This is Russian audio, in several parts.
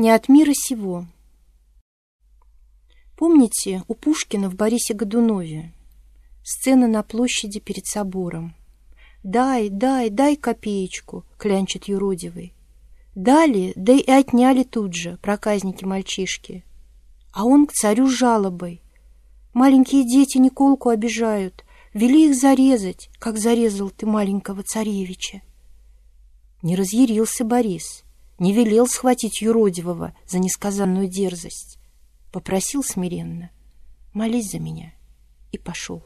Не от мира сего. Помните у Пушкина в Борисе Годунове сцена на площади перед собором? «Дай, дай, дай копеечку», — клянчит юродивый. Дали, да и отняли тут же проказники-мальчишки. А он к царю жалобой. Маленькие дети Николку обижают, вели их зарезать, как зарезал ты маленького царевича. Не разъярился Борис, не велел схватить юродивого за несказанную дерзость. Попросил смиренно, молись за меня, и пошел.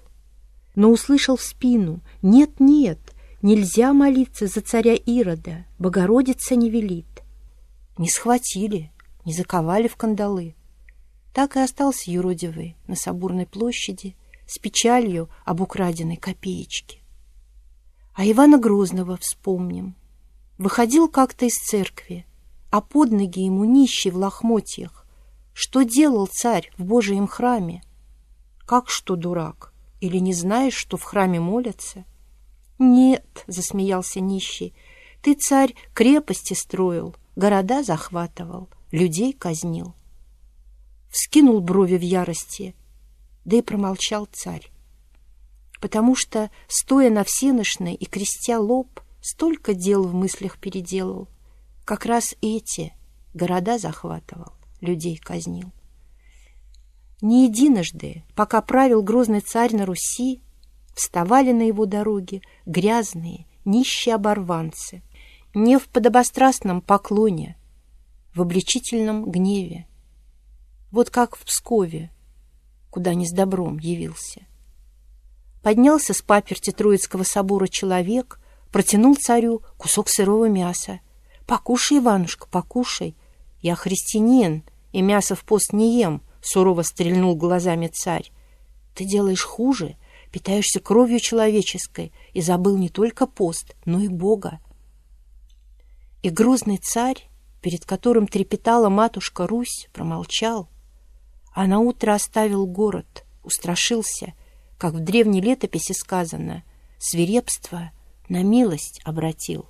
Но услышал в спину, нет-нет, нельзя молиться за царя Ирода, Богородица не велит. Не схватили, не заковали в кандалы. Так и остался юродивый на Соборной площади с печалью об украденной копеечке. А Ивана Грозного вспомним. Выходил как-то из церкви, а под ноги ему нищий в лохмотьях. Что делал царь в Божьем храме? Как что, дурак? Или не знаешь, что в храме молятся? Нет, засмеялся нищий, ты, царь, крепости строил, города захватывал, людей казнил. Вскинул брови в ярости, да и промолчал царь. Потому что, стоя на всеношной и крестя лоб, столько дел в мыслях переделал. Как раз эти города захватывал, людей казнил. Не единожды, пока правил грозный царь на Руси, вставали на его дороге грязные, нищие оборванцы, не в подобострастном поклоне, в обличительном гневе. Вот как в Пскове, куда не с добром явился. Поднялся с паперти Троицкого собора человек, протянул царю кусок сырого мяса. «Покушай, Иванушка, покушай. Я христианин, и мясо в пост не ем», — сурово стрельнул глазами царь. «Ты делаешь хуже, питаешься кровью человеческой и забыл не только пост, но и Бога». И грозный царь, перед которым трепетала матушка Русь, промолчал, а на утро оставил город, устрашился, как в древней летописи сказано, свирепство на милость обратил.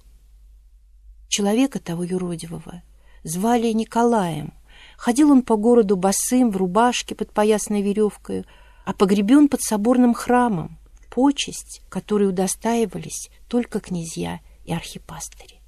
Человека того юродивого звали Николаем. Ходил он по городу босым, в рубашке под поясной веревкой, а погребен под соборным храмом, почесть, которой удостаивались только князья и архипастыри.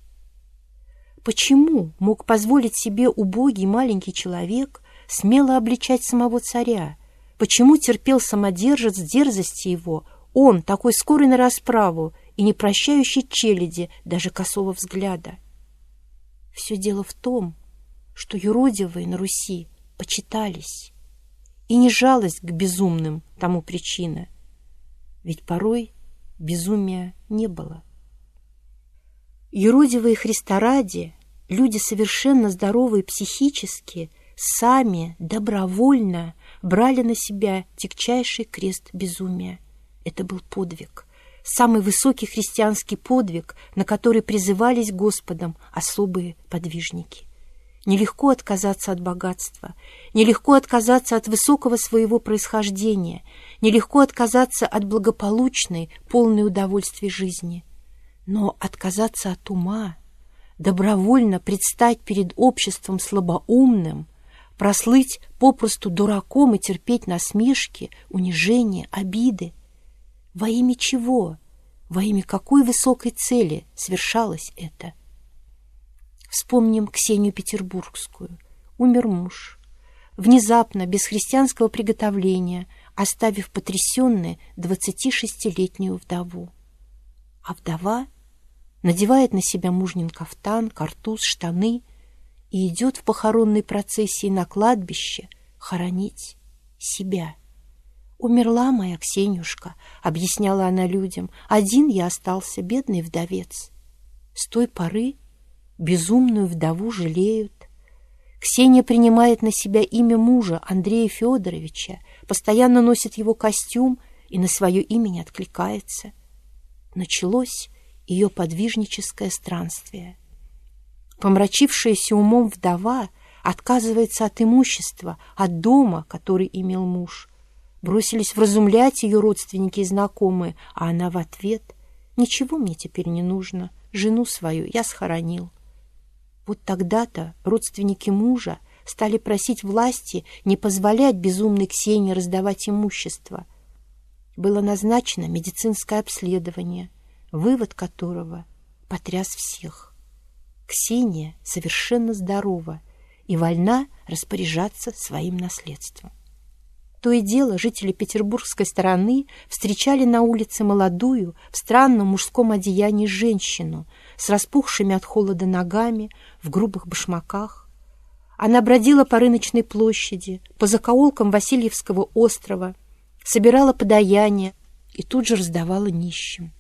Почему мог позволить себе убогий маленький человек смело обличать самого царя? Почему терпел самодержец дерзости его, он, такой скорый на расправу и не прощающий челяди даже косого взгляда? Все дело в том, что юродивые на Руси почитались, и не жалость к безумным тому причина, ведь порой безумия не было. Юродивые Христа ради, люди совершенно здоровые психически, сами добровольно брали на себя тягчайший крест безумия. Это был подвиг, самый высокий христианский подвиг, на который призывались Господом особые подвижники. Нелегко отказаться от богатства, нелегко отказаться от высокого своего происхождения, нелегко отказаться от благополучной, полной удовольствия жизни – но отказаться от ума, добровольно предстать перед обществом слабоумным, прослыть попросту дураком и терпеть насмешки, унижения, обиды. Во имя чего, во имя какой высокой цели совершалось это? Вспомним Ксению Петербургскую. Умер муж. Внезапно, без христианского приготовления, оставив потрясенную 26-летнюю вдову. А вдова надевает на себя мужнин кафтан, картуз, штаны и идет в похоронной процессии на кладбище хоронить себя. «Умерла моя Ксенюшка», — объясняла она людям, — «один я остался, бедный вдовец». С той поры безумную вдову жалеют. Ксения принимает на себя имя мужа Андрея Федоровича, постоянно носит его костюм и на свое имя не откликается. Началось ее подвижническое странствие. Помрачившаяся умом вдова отказывается от имущества, от дома, который имел муж. Бросились вразумлять ее родственники и знакомые, а она в ответ «Ничего мне теперь не нужно, жену свою я схоронил». Вот тогда-то родственники мужа стали просить власти не позволять безумной Ксении раздавать имущество. Было назначено медицинское обследование, вывод которого потряс всех. Ксения совершенно здорова и вольна распоряжаться своим наследством. То и дело жители петербургской стороны встречали на улице молодую, в странном мужском одеянии женщину с распухшими от холода ногами, в грубых башмаках. Она бродила по рыночной площади, по закоулкам Васильевского острова, собирала подаяние и тут же раздавала нищим.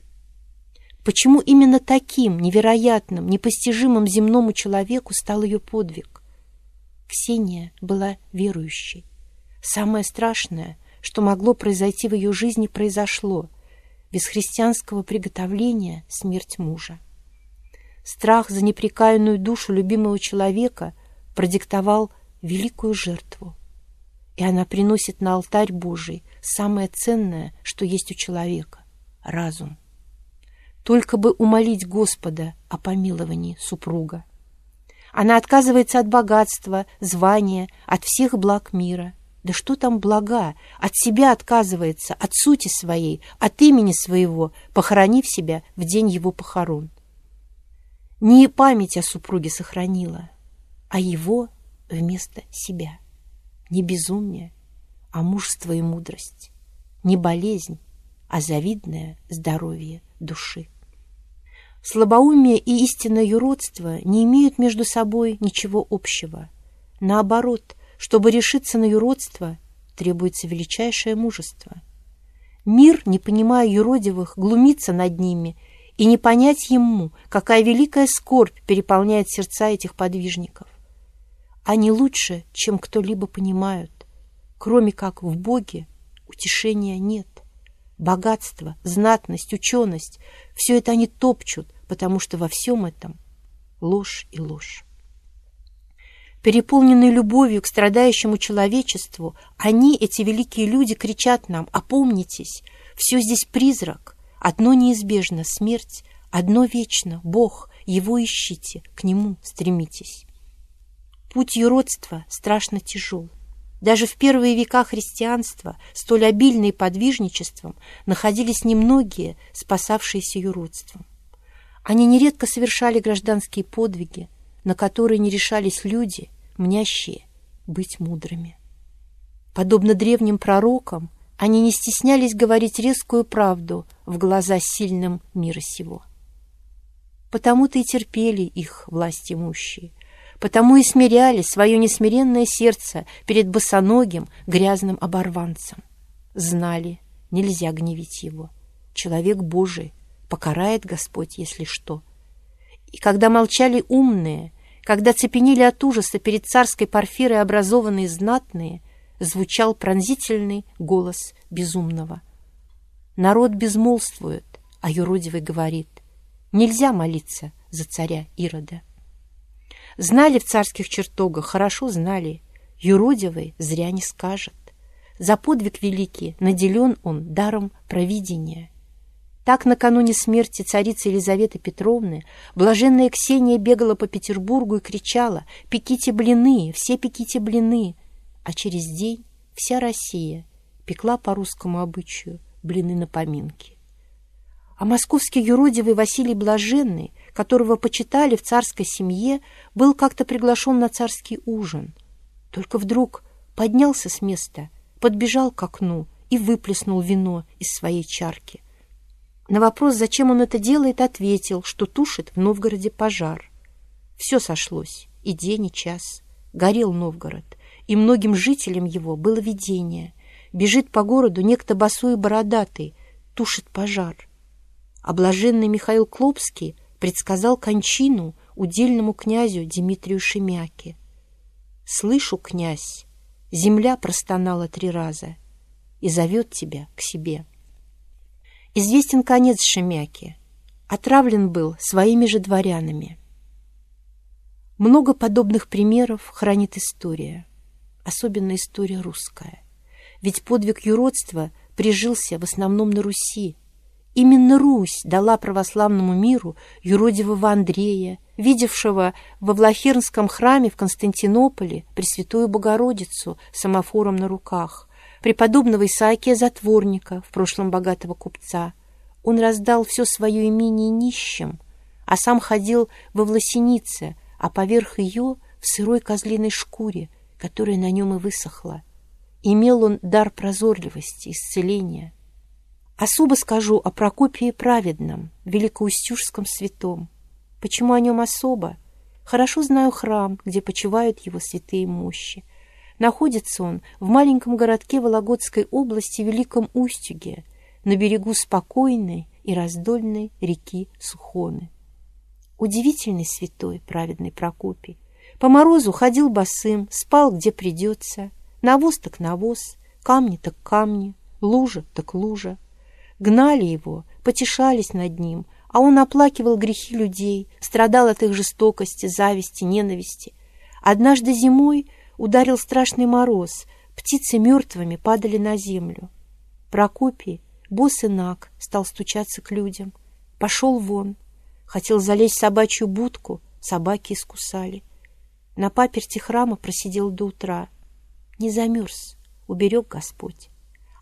Почему именно таким невероятным, непостижимым земному человеку стал ее подвиг? Ксения была верующей. Самое страшное, что могло произойти в ее жизни, произошло. Без христианского приготовления — смерть мужа. Страх за непрекаянную душу любимого человека продиктовал великую жертву. И она приносит на алтарь Божий самое ценное, что есть у человека — разум. Только бы умолить Господа о помиловании супруга. Она отказывается от богатства, звания, от всех благ мира — да что там блага? От себя отказывается, от сути своей, от имени своего, похоронив себя в день его похорон. Не память о супруге сохранила, а его вместо себя. Не безумие, а мужество и мудрость. Не болезнь, а завидное здоровье души. Слабоумие и истинное юродство не имеют между собой ничего общего. Наоборот – чтобы решиться на юродство, требуется величайшее мужество. Мир, не понимая юродивых, глумится над ними, и не понять ему, какая великая скорбь переполняет сердца этих подвижников. Они лучше, чем кто-либо понимают. Кроме как в Боге утешения нет. Богатство, знатность, ученость — все это они топчут, потому что во всем этом ложь и ложь. Переполненные любовью к страдающему человечеству, они, эти великие люди, кричат нам «Опомнитесь! Все здесь призрак! Одно неизбежно — смерть, одно вечно — Бог, Его ищите, к Нему стремитесь». Путь юродства страшно тяжел. Даже в первые века христианства, столь обильные подвижничеством, находились немногие, спасавшиеся юродством. Они нередко совершали гражданские подвиги, на которые не решались люди, мнящие быть мудрыми. Подобно древним пророкам, они не стеснялись говорить резкую правду в глаза сильным мира сего. Потому-то и терпели их власть имущие, потому и смиряли свое несмиренное сердце перед босоногим грязным оборванцем. Знали, нельзя гневить его. Человек Божий, покарает Господь, если что. И когда молчали умные, когда цепенели от ужаса перед царской парфирой образованные знатные, звучал пронзительный голос безумного. Народ безмолвствует, а юродивый говорит, нельзя молиться за царя Ирода. Знали в царских чертогах, хорошо знали, юродивый зря не скажет. За подвиг великий наделен он даром провидения. Так, накануне смерти царицы Елизаветы Петровны, блаженная Ксения бегала по Петербургу и кричала «Пеките блины! Все пеките блины!» А через день вся Россия пекла по русскому обычаю блины на поминки. А московский юродивый Василий Блаженный, которого почитали в царской семье, был как-то приглашен на царский ужин. Только вдруг поднялся с места, подбежал к окну и выплеснул вино из своей чарки. На вопрос, зачем он это делает, ответил, что тушит в Новгороде пожар. Все сошлось, и день, и час. Горел Новгород, и многим жителям его было видение. Бежит по городу некто босой и бородатый, тушит пожар. А блаженный Михаил Клопский предсказал кончину удельному князю Дмитрию Шемяке. «Слышу, князь, земля простонала три раза и зовет тебя к себе». Известен конец Шемяки. Отравлен был своими же дворянами. Много подобных примеров хранит история, особенно история русская. Ведь подвиг юродства прижился в основном на Руси. Именно Русь дала православному миру юродивого Андрея, видевшего во Влахернском храме в Константинополе Пресвятую Богородицу с самофором на руках, преподобного Исаакия Затворника, в прошлом богатого купца. Он раздал все свое имение нищим, а сам ходил во власенице, а поверх ее в сырой козлиной шкуре, которая на нем и высохла. Имел он дар прозорливости, исцеления. Особо скажу о Прокопии Праведном, великоустюжском святом. Почему о нем особо? Хорошо знаю храм, где почивают его святые мощи. Находится он в маленьком городке Вологодской области Великом Устюге, на берегу спокойной и раздольной реки Сухоны. Удивительный святой, праведный Прокопий. По морозу ходил босым, спал где придется, навоз так навоз, камни так камни, лужа так лужа. Гнали его, потешались над ним, а он оплакивал грехи людей, страдал от их жестокости, зависти, ненависти. Однажды зимой ударил страшный мороз, птицы мертвыми падали на землю. Прокопий, босс и наг, стал стучаться к людям. Пошел вон, хотел залезть в собачью будку, собаки искусали. На паперти храма просидел до утра. Не замерз, уберег Господь.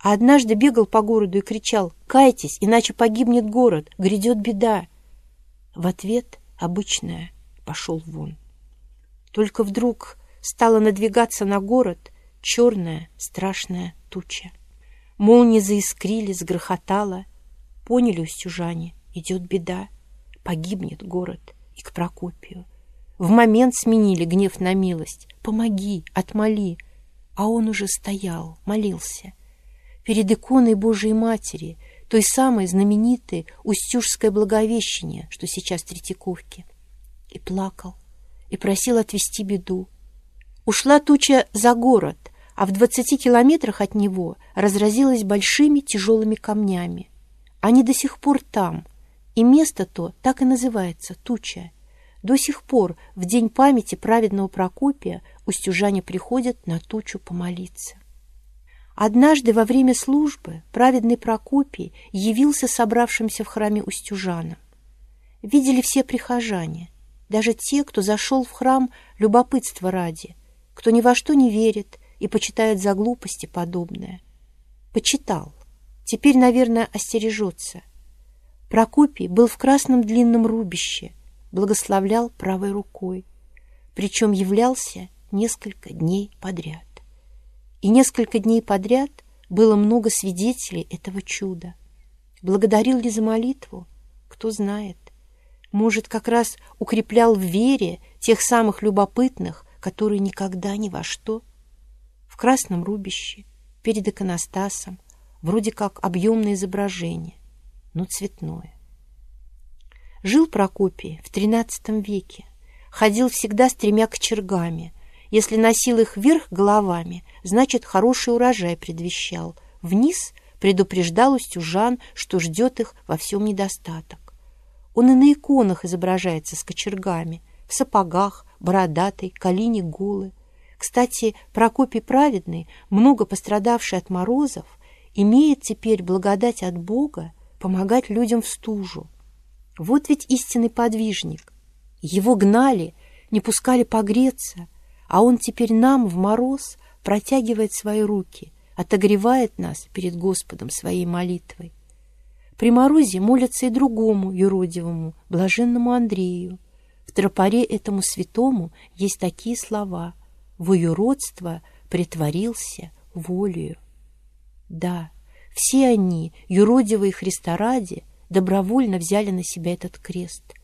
А однажды бегал по городу и кричал «Кайтесь, иначе погибнет город, грядет беда!» В ответ обычное «Пошел вон!». Только вдруг стала надвигаться на город черная страшная туча. Молнии заискрили, сгрохотало. Поняли устюжане, идет беда, погибнет город и к Прокопию. В момент сменили гнев на милость. «Помоги, отмоли!» А он уже стоял, молился — перед иконой Божией Матери, той самой знаменитой Устюжское Благовещение, что сейчас в Третьяковке, и плакал, и просил отвести беду. Ушла туча за город, а в двадцати километрах от него разразилась большими тяжелыми камнями. Они до сих пор там, и место то так и называется — туча. До сих пор в день памяти праведного Прокопия устюжане приходят на тучу помолиться. Однажды во время службы праведный Прокопий явился собравшимся в храме Устюжанам. Видели все прихожане, даже те, кто зашел в храм любопытства ради, кто ни во что не верит и почитает за глупости подобное. Почитал. Теперь, наверное, остережется. Прокопий был в красном длинном рубище, благословлял правой рукой, причем являлся несколько дней подряд. И несколько дней подряд было много свидетелей этого чуда. Благодарил ли за молитву? Кто знает. Может, как раз укреплял в вере тех самых любопытных, которые никогда ни во что. В красном рубище, перед иконостасом, вроде как объемное изображение, но цветное. Жил Прокопий в XIII веке, ходил всегда с тремя кочергами — если носил их вверх головами, значит, хороший урожай предвещал. Вниз предупреждал устюжан, что ждет их во всем недостаток. Он и на иконах изображается с кочергами, в сапогах, бородатой, колени голы. Кстати, Прокопий Праведный, много пострадавший от морозов, имеет теперь благодать от Бога помогать людям в стужу. Вот ведь истинный подвижник. Его гнали, не пускали погреться, а он теперь нам в мороз протягивает свои руки, отогревает нас перед Господом своей молитвой. При морозе молятся и другому юродивому, блаженному Андрею. В тропаре этому святому есть такие слова «Во юродство притворился волею». Да, все они, юродивые Христа ради, добровольно взяли на себя этот крест –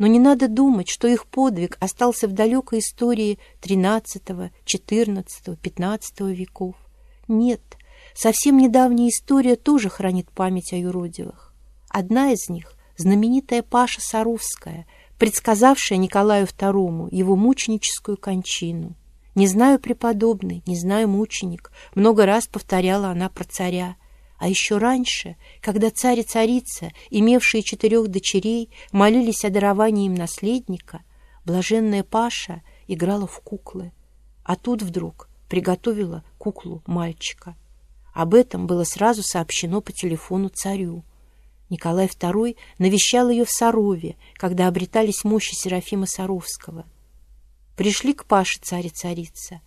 но не надо думать, что их подвиг остался в далекой истории XIII, XIV, XV веков. Нет, совсем недавняя история тоже хранит память о юродивых. Одна из них — знаменитая Паша Саровская, предсказавшая Николаю II его мученическую кончину. «Не знаю преподобный, не знаю мученик», много раз повторяла она про царя. А еще раньше, когда царь и царица, имевшие четырех дочерей, молились о даровании им наследника, блаженная Паша играла в куклы. А тут вдруг приготовила куклу мальчика. Об этом было сразу сообщено по телефону царю. Николай II навещал ее в Сарове, когда обретались мощи Серафима Саровского. Пришли к Паше царь и царица,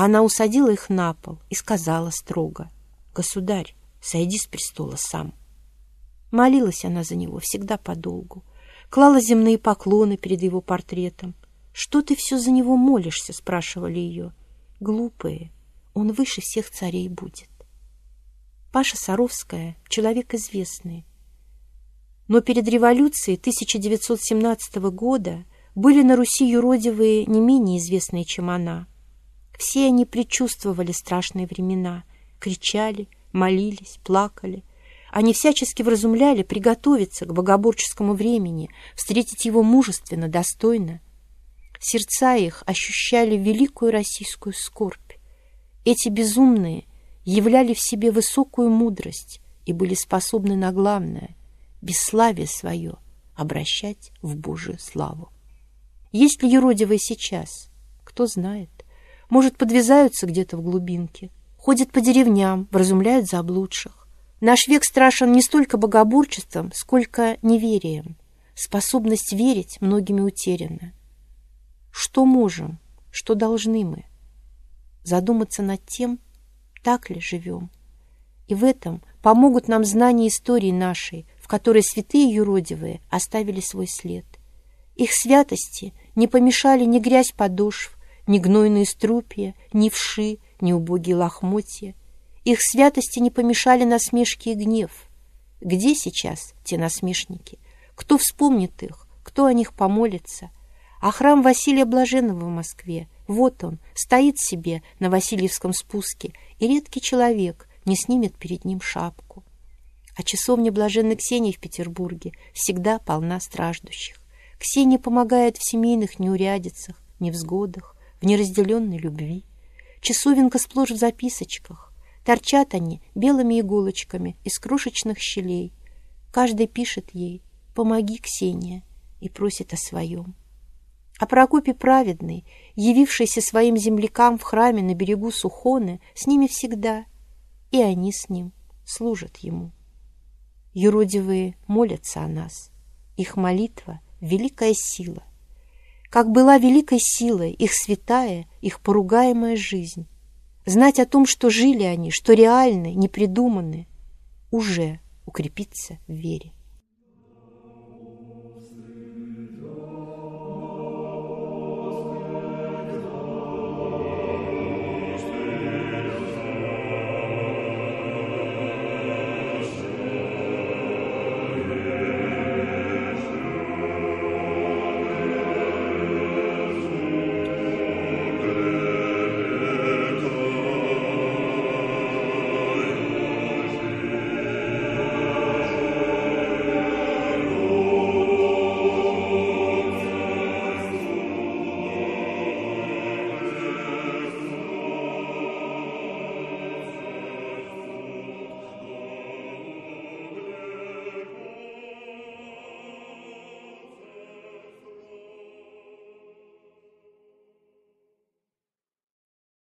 она усадила их на пол и сказала строго, «Государь, сойди с престола сам». Молилась она за него всегда подолгу, клала земные поклоны перед его портретом. «Что ты все за него молишься?» — спрашивали ее. «Глупые, он выше всех царей будет». Паша Саровская — человек известный, но перед революцией 1917 года были на Руси юродивые не менее известные, чем она. Все они предчувствовали страшные времена, кричали, молились, плакали. Они всячески вразумляли приготовиться к богоборческому времени, встретить его мужественно, достойно. Сердца их ощущали великую российскую скорбь. Эти безумные являли в себе высокую мудрость и были способны на главное бесславие свое обращать в Божию славу. Есть ли юродивые сейчас? Кто знает. Может, подвязаются где-то в глубинке, ходят по деревням, вразумляют заблудших. Наш век страшен не столько богоборчеством, сколько неверием. Способность верить многими утеряна. Что можем, что должны мы? Задуматься над тем, так ли живем. И в этом помогут нам знания истории нашей, в которой святые юродивые оставили свой след. Их святости не помешали ни грязь подошв, ни гнойные струпья, ни вши, ни убогие лохмотья. Их святости не помешали насмешки и гнев. Где сейчас те насмешники? Кто вспомнит их? Кто о них помолится? А храм Василия Блаженного в Москве, вот он, стоит себе на Васильевском спуске, и редкий человек не снимет перед ним шапку а часовня блаженной Ксении в Петербурге всегда полна страждущих. Ксения помогает в семейных неурядицах, невзгодах, в неразделенной любви. Часовенка сплошь в записочках. Торчат они белыми иголочками из крошечных щелей. Каждый пишет ей «Помоги, Ксения» и просит о своем. А Прокопий праведный, явившийся своим землякам в храме на берегу Сухоны, с ними всегда, и они с ним служат ему. Юродивые молятся о нас. Их молитва — великая сила. Как была великой силой их святая, их поругаемая жизнь. Знать о том, что жили они, что реальны, не придуманы, уже укрепиться в вере.